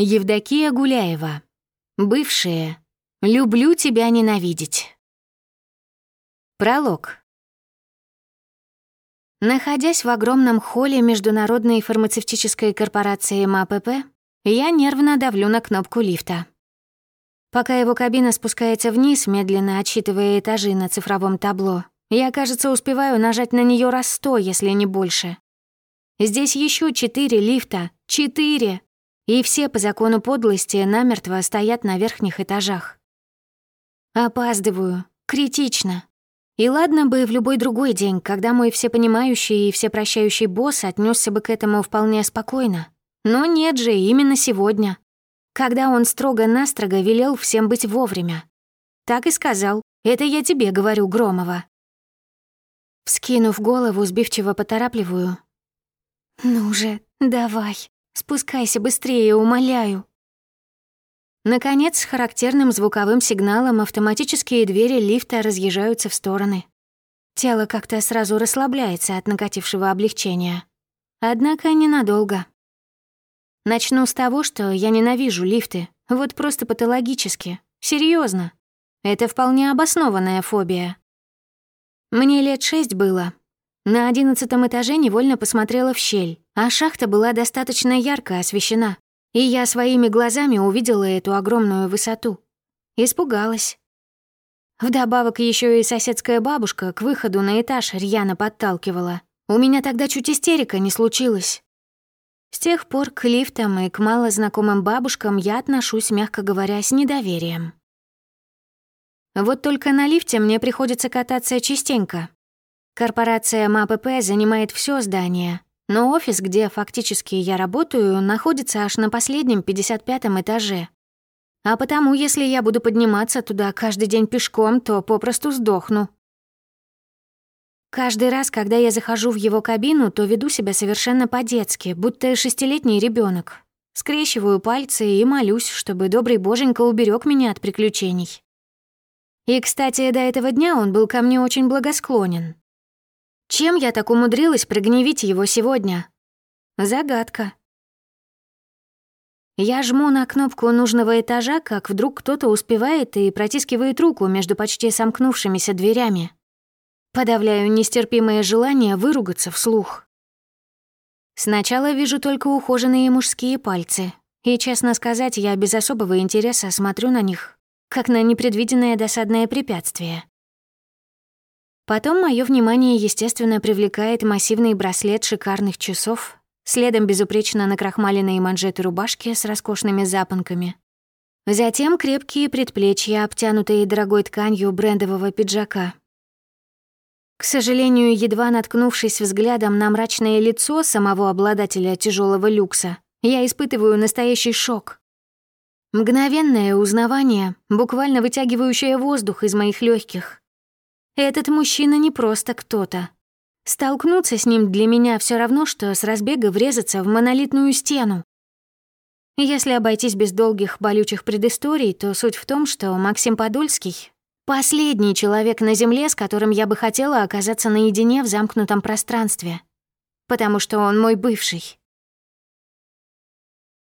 Евдокия Гуляева. Бывшие. Люблю тебя ненавидеть. Пролог. Находясь в огромном холле Международной фармацевтической корпорации МАПП, я нервно давлю на кнопку лифта. Пока его кабина спускается вниз, медленно отсчитывая этажи на цифровом табло, я, кажется, успеваю нажать на нее раз сто, если не больше. Здесь еще четыре лифта. Четыре! И все по закону подлости намертво стоят на верхних этажах. Опаздываю. Критично. И ладно бы в любой другой день, когда мой всепонимающий и всепрощающий босс отнесся бы к этому вполне спокойно. Но нет же, именно сегодня. Когда он строго-настрого велел всем быть вовремя. Так и сказал. Это я тебе говорю, Громова. Вскинув голову, сбивчиво поторапливаю. «Ну же, давай, спускайся быстрее, умоляю». Наконец, с характерным звуковым сигналом автоматические двери лифта разъезжаются в стороны. Тело как-то сразу расслабляется от накатившего облегчения. Однако ненадолго. Начну с того, что я ненавижу лифты. Вот просто патологически. Серьезно. Это вполне обоснованная фобия. Мне лет шесть было. На одиннадцатом этаже невольно посмотрела в щель, а шахта была достаточно ярко освещена, и я своими глазами увидела эту огромную высоту. Испугалась. Вдобавок еще и соседская бабушка к выходу на этаж рьяно подталкивала. У меня тогда чуть истерика не случилась. С тех пор к лифтам и к малознакомым бабушкам я отношусь, мягко говоря, с недоверием. Вот только на лифте мне приходится кататься частенько. Корпорация МАПП занимает все здание, но офис, где фактически я работаю, находится аж на последнем 55-м этаже. А потому, если я буду подниматься туда каждый день пешком, то попросту сдохну. Каждый раз, когда я захожу в его кабину, то веду себя совершенно по-детски, будто шестилетний ребенок. Скрещиваю пальцы и молюсь, чтобы добрый боженька уберег меня от приключений. И, кстати, до этого дня он был ко мне очень благосклонен. Чем я так умудрилась прогневить его сегодня? Загадка. Я жму на кнопку нужного этажа, как вдруг кто-то успевает и протискивает руку между почти сомкнувшимися дверями. Подавляю нестерпимое желание выругаться вслух. Сначала вижу только ухоженные мужские пальцы, и, честно сказать, я без особого интереса смотрю на них, как на непредвиденное досадное препятствие. Потом мое внимание, естественно, привлекает массивный браслет шикарных часов, следом безупречно накрахмаленные манжеты рубашки с роскошными запонками. Затем крепкие предплечья, обтянутые дорогой тканью брендового пиджака. К сожалению, едва наткнувшись взглядом на мрачное лицо самого обладателя тяжелого люкса, я испытываю настоящий шок. Мгновенное узнавание, буквально вытягивающее воздух из моих легких. Этот мужчина не просто кто-то. Столкнуться с ним для меня все равно, что с разбега врезаться в монолитную стену. Если обойтись без долгих болючих предысторий, то суть в том, что Максим Подольский — последний человек на Земле, с которым я бы хотела оказаться наедине в замкнутом пространстве. Потому что он мой бывший.